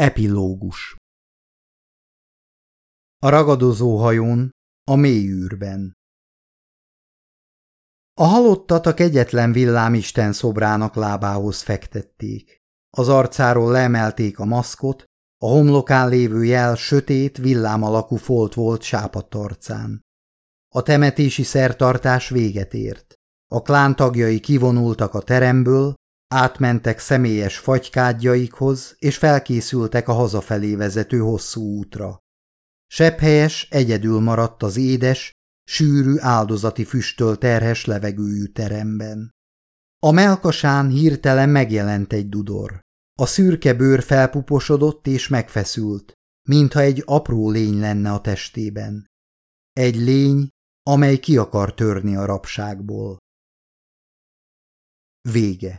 Epilógus A ragadozó hajón, a mély űrben A halottat a kegyetlen villámisten szobrának lábához fektették. Az arcáról leemelték a maszkot, a homlokán lévő jel sötét, villám alakú folt volt sápadt arcán. A temetési szertartás véget ért. A klán tagjai kivonultak a teremből, átmentek személyes fagykádjaikhoz, és felkészültek a hazafelé vezető hosszú útra. Sepphelyes egyedül maradt az édes, sűrű áldozati füstöl terhes levegőjű teremben. A melkasán hirtelen megjelent egy dudor. A szürke bőr felpuposodott és megfeszült, mintha egy apró lény lenne a testében. Egy lény, amely ki akar törni a rabságból. Vége